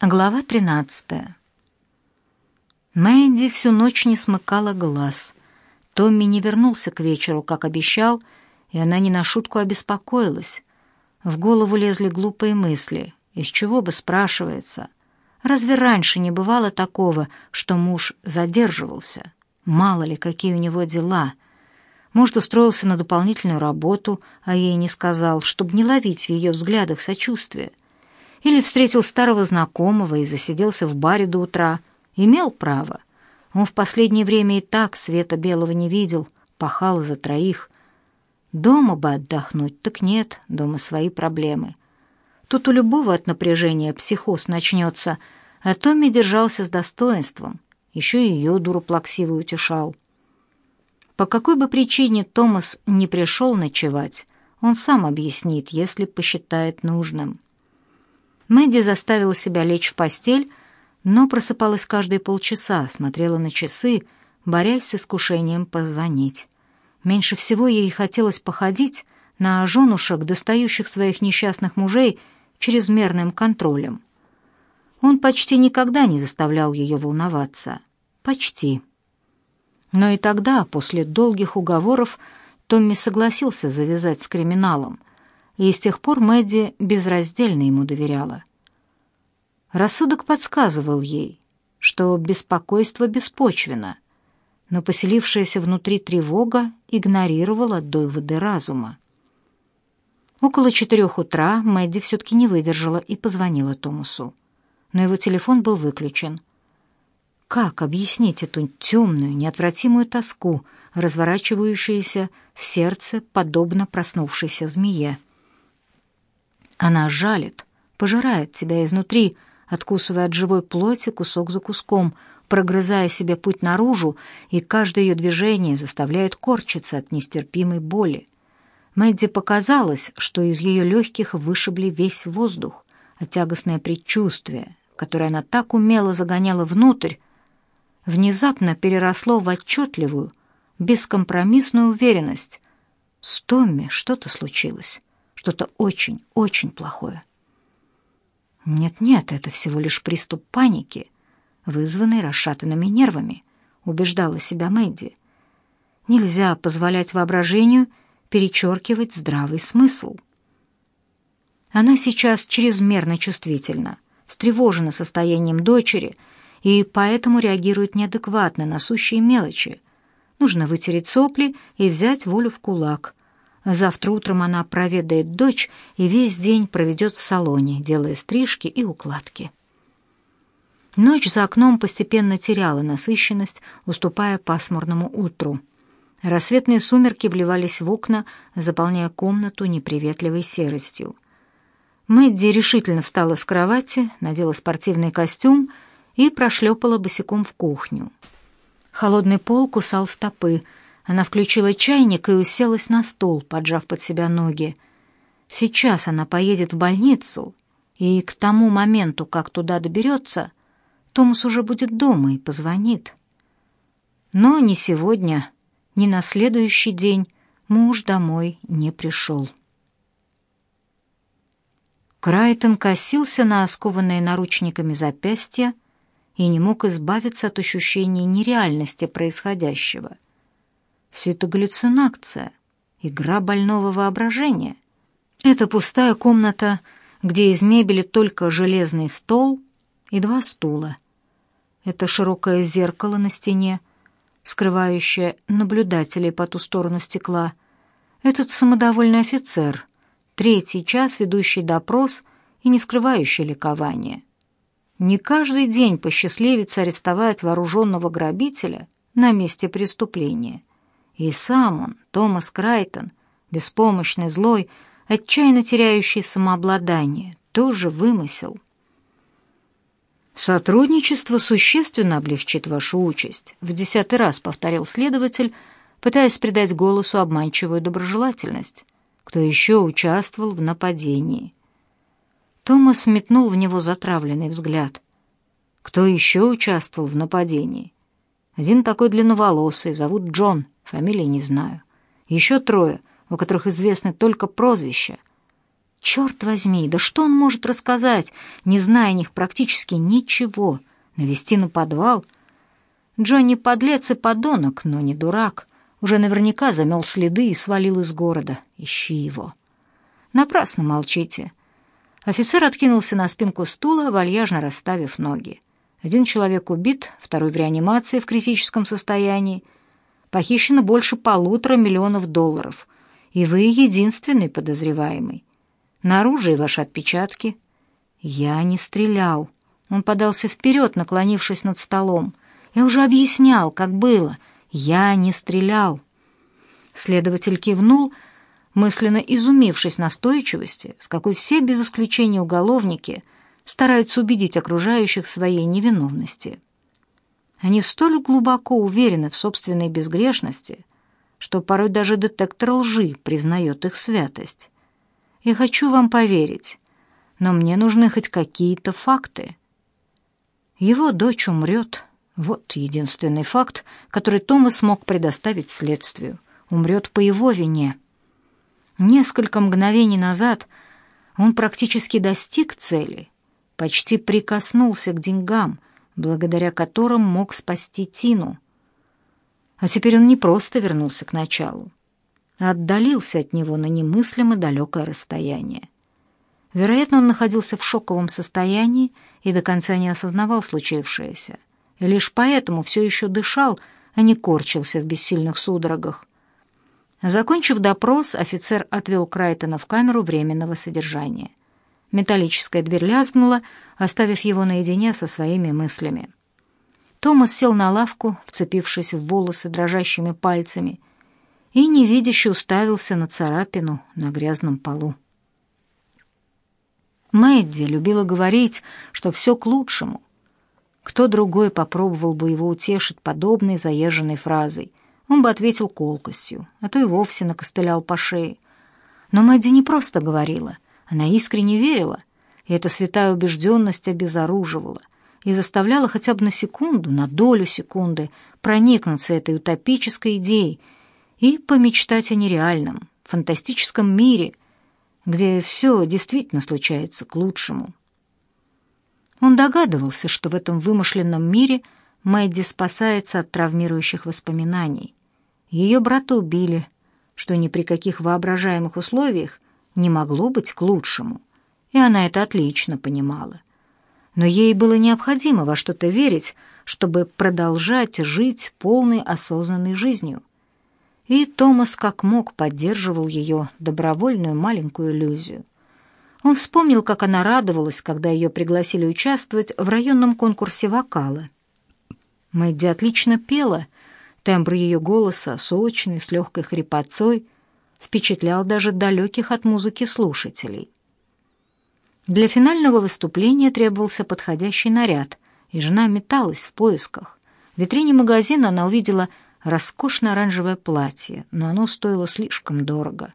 Глава 13. Мэнди всю ночь не смыкала глаз. Томми не вернулся к вечеру, как обещал, и она не на шутку обеспокоилась. В голову лезли глупые мысли. Из чего бы, спрашивается. Разве раньше не бывало такого, что муж задерживался? Мало ли, какие у него дела. Может, устроился на дополнительную работу, а ей не сказал, чтобы не ловить в ее взглядах сочувствия. Или встретил старого знакомого и засиделся в баре до утра. Имел право. Он в последнее время и так света белого не видел, пахал за троих. Дома бы отдохнуть, так нет, дома свои проблемы. Тут у любого от напряжения психоз начнется, а Томми держался с достоинством. Еще и ее дуру плаксивую утешал. По какой бы причине Томас не пришел ночевать, он сам объяснит, если посчитает нужным. Мэдди заставила себя лечь в постель, но просыпалась каждые полчаса, смотрела на часы, борясь с искушением позвонить. Меньше всего ей хотелось походить на женушек, достающих своих несчастных мужей чрезмерным контролем. Он почти никогда не заставлял ее волноваться. Почти. Но и тогда, после долгих уговоров, Томми согласился завязать с криминалом, и с тех пор Мэдди безраздельно ему доверяла. Рассудок подсказывал ей, что беспокойство беспочвенно, но поселившаяся внутри тревога игнорировала доводы разума. Около четырех утра Мэдди все-таки не выдержала и позвонила Томасу. Но его телефон был выключен. Как объяснить эту темную, неотвратимую тоску, разворачивающуюся в сердце, подобно проснувшейся змее? Она жалит, пожирает тебя изнутри, откусывая от живой плоти кусок за куском, прогрызая себе путь наружу, и каждое ее движение заставляет корчиться от нестерпимой боли. Мэдди показалось, что из ее легких вышибли весь воздух, а тягостное предчувствие, которое она так умело загоняла внутрь, внезапно переросло в отчетливую, бескомпромиссную уверенность. С Томми что-то случилось что-то очень, очень плохое. Нет-нет, это всего лишь приступ паники, вызванный расшатанными нервами, убеждала себя Мэдди. Нельзя позволять воображению перечеркивать здравый смысл. Она сейчас чрезмерно чувствительна, встревожена состоянием дочери и поэтому реагирует неадекватно на сущие мелочи. Нужно вытереть сопли и взять волю в кулак, Завтра утром она проведает дочь и весь день проведет в салоне, делая стрижки и укладки. Ночь за окном постепенно теряла насыщенность, уступая пасмурному утру. Рассветные сумерки вливались в окна, заполняя комнату неприветливой серостью. Мэдди решительно встала с кровати, надела спортивный костюм и прошлепала босиком в кухню. Холодный пол кусал стопы — она включила чайник и уселась на стул, поджав под себя ноги. Сейчас она поедет в больницу, и к тому моменту, как туда доберется, Томас уже будет дома и позвонит. Но ни сегодня, ни на следующий день муж домой не пришел. Крайтон косился на оскованные наручниками запястья и не мог избавиться от ощущения нереальности происходящего — все это галлюцинация, игра больного воображения. Это пустая комната, где из мебели только железный стол и два стула. Это широкое зеркало на стене, скрывающее наблюдателей по ту сторону стекла. Этот самодовольный офицер, третий час ведущий допрос и не скрывающий ликования. Не каждый день посчастливится арестовать вооруженного грабителя на месте преступления. И сам он, Томас Крайтон, беспомощный, злой, отчаянно теряющий самообладание, тоже вымысел. «Сотрудничество существенно облегчит вашу участь», — в десятый раз повторил следователь, пытаясь придать голосу обманчивую доброжелательность. «Кто еще участвовал в нападении?» Томас метнул в него затравленный взгляд. «Кто еще участвовал в нападении?» «Один такой длинноволосый, зовут Джон», Фамилии не знаю. Еще трое, у которых известны только прозвища. Черт возьми, да что он может рассказать, не зная о них практически ничего? Навести на подвал? Джонни подлец и подонок, но не дурак. Уже наверняка замел следы и свалил из города. Ищи его. Напрасно молчите. Офицер откинулся на спинку стула, вальяжно расставив ноги. Один человек убит, второй в реанимации в критическом состоянии. Похищено больше полутора миллионов долларов. И вы единственный подозреваемый. На оружии ваши отпечатки. Я не стрелял. Он подался вперед, наклонившись над столом. Я уже объяснял, как было. Я не стрелял. Следователь кивнул, мысленно изумившись настойчивости, с какой все без исключения уголовники стараются убедить окружающих своей невиновности. Они столь глубоко уверены в собственной безгрешности, что порой даже детектор лжи признает их святость. Я хочу вам поверить, но мне нужны хоть какие-то факты. Его дочь умрет. Вот единственный факт, который Томас смог предоставить следствию. Умрет по его вине. Несколько мгновений назад он практически достиг цели, почти прикоснулся к деньгам, благодаря которым мог спасти Тину. А теперь он не просто вернулся к началу, а отдалился от него на немыслимо далекое расстояние. Вероятно, он находился в шоковом состоянии и до конца не осознавал случившееся, и лишь поэтому все еще дышал, а не корчился в бессильных судорогах. Закончив допрос, офицер отвел Крайтона в камеру временного содержания. Металлическая дверь лязгнула, оставив его наедине со своими мыслями. Томас сел на лавку, вцепившись в волосы дрожащими пальцами, и невидяще уставился на царапину на грязном полу. Мэдди любила говорить, что все к лучшему. Кто другой попробовал бы его утешить подобной заезженной фразой — он бы ответил колкостью, а то и вовсе накостылял по шее. Но Мэдди не просто говорила, она искренне верила, и эта святая убежденность обезоруживала и заставляла хотя бы на секунду, на долю секунды проникнуться этой утопической идеей и помечтать о нереальном, фантастическом мире, где все действительно случается к лучшему. Он догадывался, что в этом вымышленном мире Мэдди спасается от травмирующих воспоминаний, ее брата убили, что ни при каких воображаемых условиях не могло быть к лучшему, и она это отлично понимала. Но ей было необходимо во что-то верить, чтобы продолжать жить полной осознанной жизнью. И Томас как мог поддерживал ее добровольную маленькую иллюзию. Он вспомнил, как она радовалась, когда ее пригласили участвовать в районном конкурсе вокала. Мэдди отлично пела — Тембр ее голоса, сочный, с легкой хрипотцой, впечатлял даже далеких от музыки слушателей. Для финального выступления требовался подходящий наряд, и жена металась в поисках. В витрине магазина она увидела роскошное оранжевое платье, но оно стоило слишком дорого.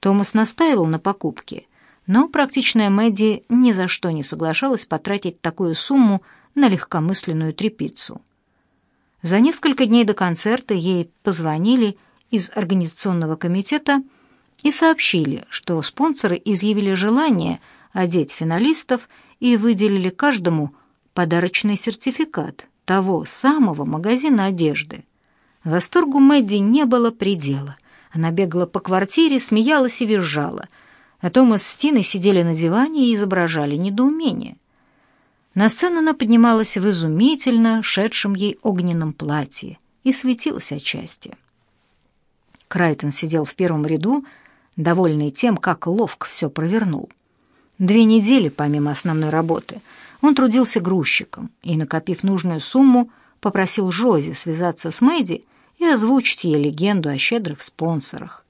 Томас настаивал на покупке, но практичная Мэдди ни за что не соглашалась потратить такую сумму на легкомысленную тряпицу. За несколько дней до концерта ей позвонили из организационного комитета и сообщили, что спонсоры изъявили желание одеть финалистов и выделили каждому подарочный сертификат того самого магазина одежды. Восторгу Мэдди не было предела. Она бегала по квартире, смеялась и визжала, а Томас с Тиной сидели на диване и изображали недоумение — на сцену она поднималась в изумительно шедшем ей огненном платье и светилась от счастья. Крайтон сидел в первом ряду, довольный тем, как ловко все провернул. Две недели, помимо основной работы, он трудился грузчиком и, накопив нужную сумму, попросил Жози связаться с Мэдди и озвучить ей легенду о щедрых спонсорах.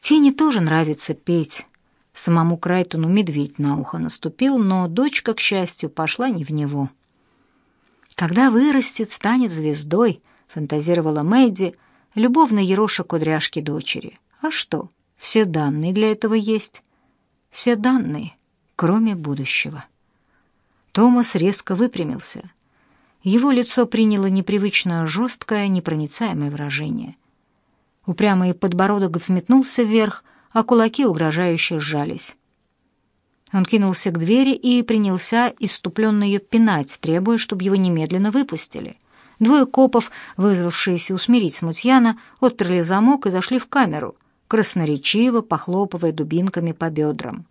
Тине тоже нравится петь, Самому Крайтону медведь на ухо наступил, но дочка, к счастью, пошла не в него. «Когда вырастет, станет звездой», — фантазировала Мэдди, любовно ероша кудряшки дочери. «А что, все данные для этого есть. Все данные, кроме будущего». Томас резко выпрямился. Его лицо приняло непривычно жесткое, непроницаемое выражение. Упрямый подбородок взметнулся вверх, а кулаки угрожающе сжались. Он кинулся к двери и принялся иступленно ее пинать, требуя, чтобы его немедленно выпустили. Двое копов, вызвавшиеся усмирить смутьяна, отперли замок и зашли в камеру, красноречиво похлопывая дубинками по бедрам.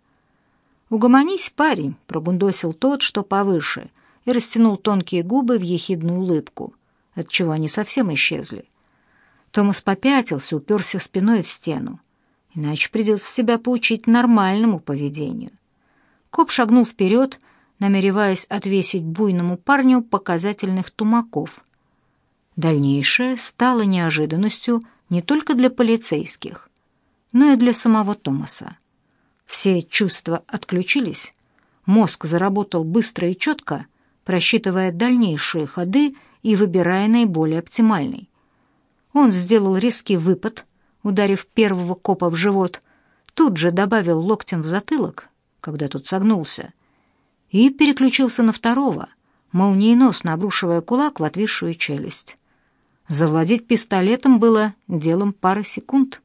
«Угомонись, парень!» — пробундосил тот, что повыше, и растянул тонкие губы в ехидную улыбку, отчего они совсем исчезли. Томас попятился, уперся спиной в стену. «Иначе придется тебя поучить нормальному поведению». Коп шагнул вперед, намереваясь отвесить буйному парню показательных тумаков. Дальнейшее стало неожиданностью не только для полицейских, но и для самого Томаса. Все чувства отключились, мозг заработал быстро и четко, просчитывая дальнейшие ходы и выбирая наиболее оптимальный. Он сделал резкий выпад, ударив первого копа в живот, тут же добавил локтем в затылок когда тот согнулся, и переключился на второго, молниеносно обрушивая кулак в отвисшую челюсть. Завладеть пистолетом было делом пары секунд.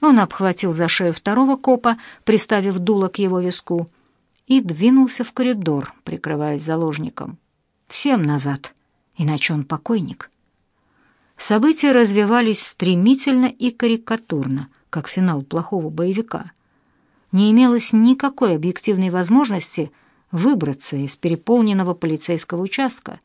Он обхватил за шею второго копа, приставив дуло к его виску, и двинулся в коридор, прикрываясь заложником. Всем назад, иначе он покойник. События развивались стремительно и карикатурно, как финал плохого боевика не имелось никакой объективной возможности выбраться из переполненного полицейского участка.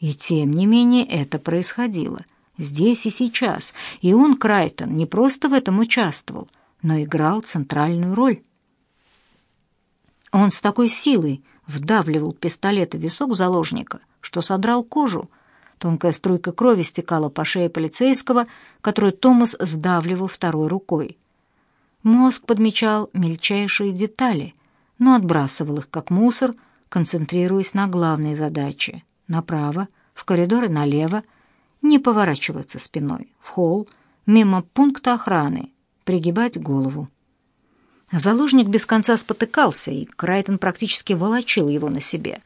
И тем не менее это происходило здесь и сейчас, и он, Крайтон, не просто в этом участвовал, но играл центральную роль. Он с такой силой вдавливал пистолет в висок заложника, что содрал кожу. Тонкая струйка крови стекала по шее полицейского, которую Томас сдавливал второй рукой. Мозг подмечал мельчайшие детали, но отбрасывал их как мусор, концентрируясь на главной задаче — направо, в коридоры налево, не поворачиваться спиной, в холл, мимо пункта охраны, пригибать голову. Заложник без конца спотыкался, и Крайтон практически волочил его на себе.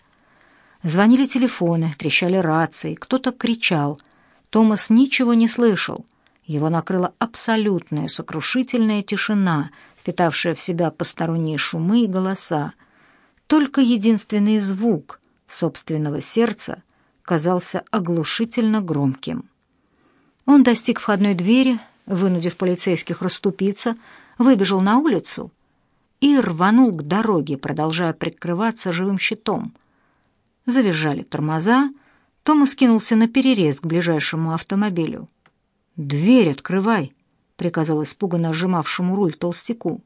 Звонили телефоны, трещали рации, кто-то кричал. Томас ничего не слышал — его накрыла абсолютная сокрушительная тишина, впитавшая в себя посторонние шумы и голоса. Только единственный звук собственного сердца казался оглушительно громким. Он достиг входной двери, вынудив полицейских расступиться, выбежал на улицу и рванул к дороге, продолжая прикрываться живым щитом. Завизжали тормоза, Томас кинулся на перерез к ближайшему автомобилю. «Дверь открывай!» — приказал испуганно сжимавшему руль толстяку.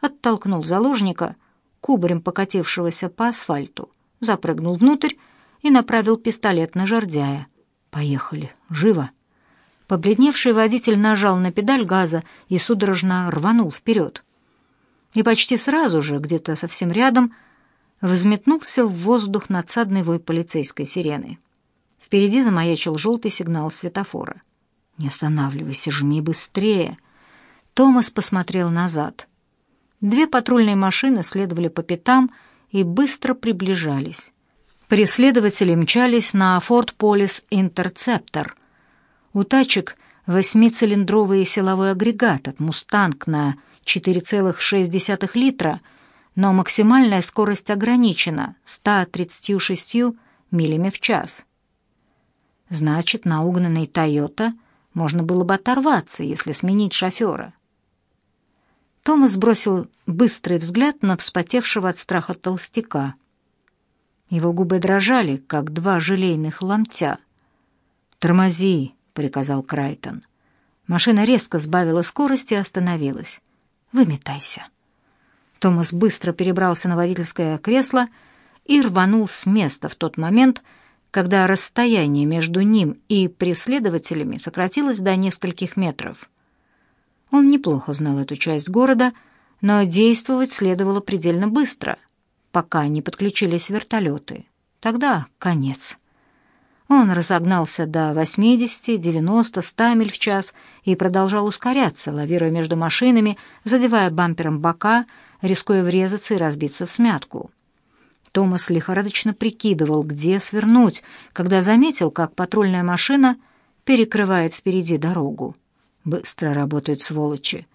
Оттолкнул заложника, кубарем покатившегося по асфальту, запрыгнул внутрь и направил пистолет на жердяя. «Поехали! Живо!» Побледневший водитель нажал на педаль газа и судорожно рванул вперед. И почти сразу же, где-то совсем рядом, взметнулся в воздух надсадный вой полицейской сирены. Впереди замаячил желтый сигнал светофора. «Не останавливайся, жми быстрее!» Томас посмотрел назад. Две патрульные машины следовали по пятам и быстро приближались. Преследователи мчались на Police Interceptor. У тачек восьмицилиндровый силовой агрегат от «Мустанг» на 4,6 литра, но максимальная скорость ограничена 136 милями в час. Значит, на угнанной «Тойота» Можно было бы оторваться, если сменить шофера. Томас бросил быстрый взгляд на вспотевшего от страха толстяка. Его губы дрожали, как два желейных ломтя. «Тормози», — приказал Крайтон. Машина резко сбавила скорость и остановилась. «Выметайся». Томас быстро перебрался на водительское кресло и рванул с места в тот момент, когда расстояние между ним и преследователями сократилось до нескольких метров. Он неплохо знал эту часть города, но действовать следовало предельно быстро, пока не подключились вертолеты. Тогда конец. Он разогнался до 80, 90, 100 миль в час и продолжал ускоряться, лавируя между машинами, задевая бампером бока, рискуя врезаться и разбиться в смятку. Томас лихорадочно прикидывал, где свернуть, когда заметил, как патрульная машина перекрывает впереди дорогу. Быстро работают сволочи.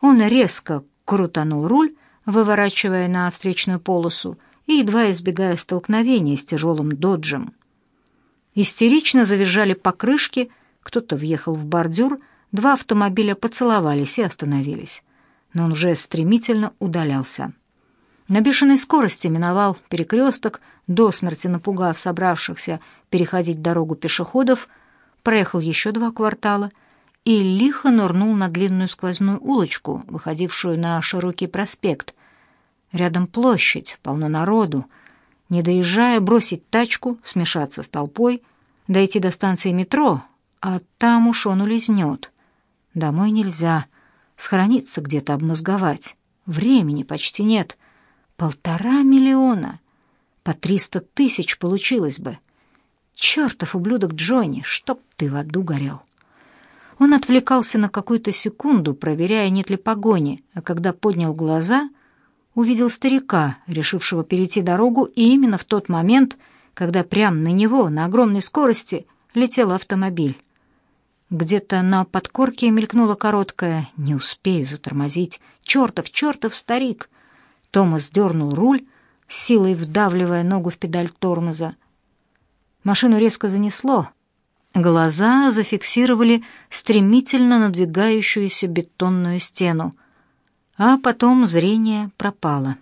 Он резко крутанул руль, выворачивая на встречную полосу и едва избегая столкновения с тяжелым доджем. Истерично завизжали покрышки, кто-то въехал в бордюр, два автомобиля поцеловались и остановились. Но он уже стремительно удалялся. На бешеной скорости миновал перекресток, до смерти напугав собравшихся переходить дорогу пешеходов, проехал еще два квартала и лихо нырнул на длинную сквозную улочку, выходившую на широкий проспект. Рядом площадь, полно народу. Не доезжая, бросить тачку, смешаться с толпой, дойти до станции метро, а там уж он улизнет. Домой нельзя, схорониться где-то обмозговать. Времени почти нет. Полтора миллиона. По триста тысяч получилось бы. Чертов ублюдок Джонни, чтоб ты в аду горел. Он отвлекался на какую-то секунду, проверяя, нет ли погони, а когда поднял глаза, увидел старика, решившего перейти дорогу и именно в тот момент, когда прямо на него на огромной скорости летел автомобиль. Где-то на подкорке мелькнула короткая «Не успею затормозить! Чертов, чертов старик!» Томас дернул руль, силой вдавливая ногу в педаль тормоза. Машину резко занесло, Глаза зафиксировали стремительно надвигающуюся бетонную стену, а потом зрение пропало.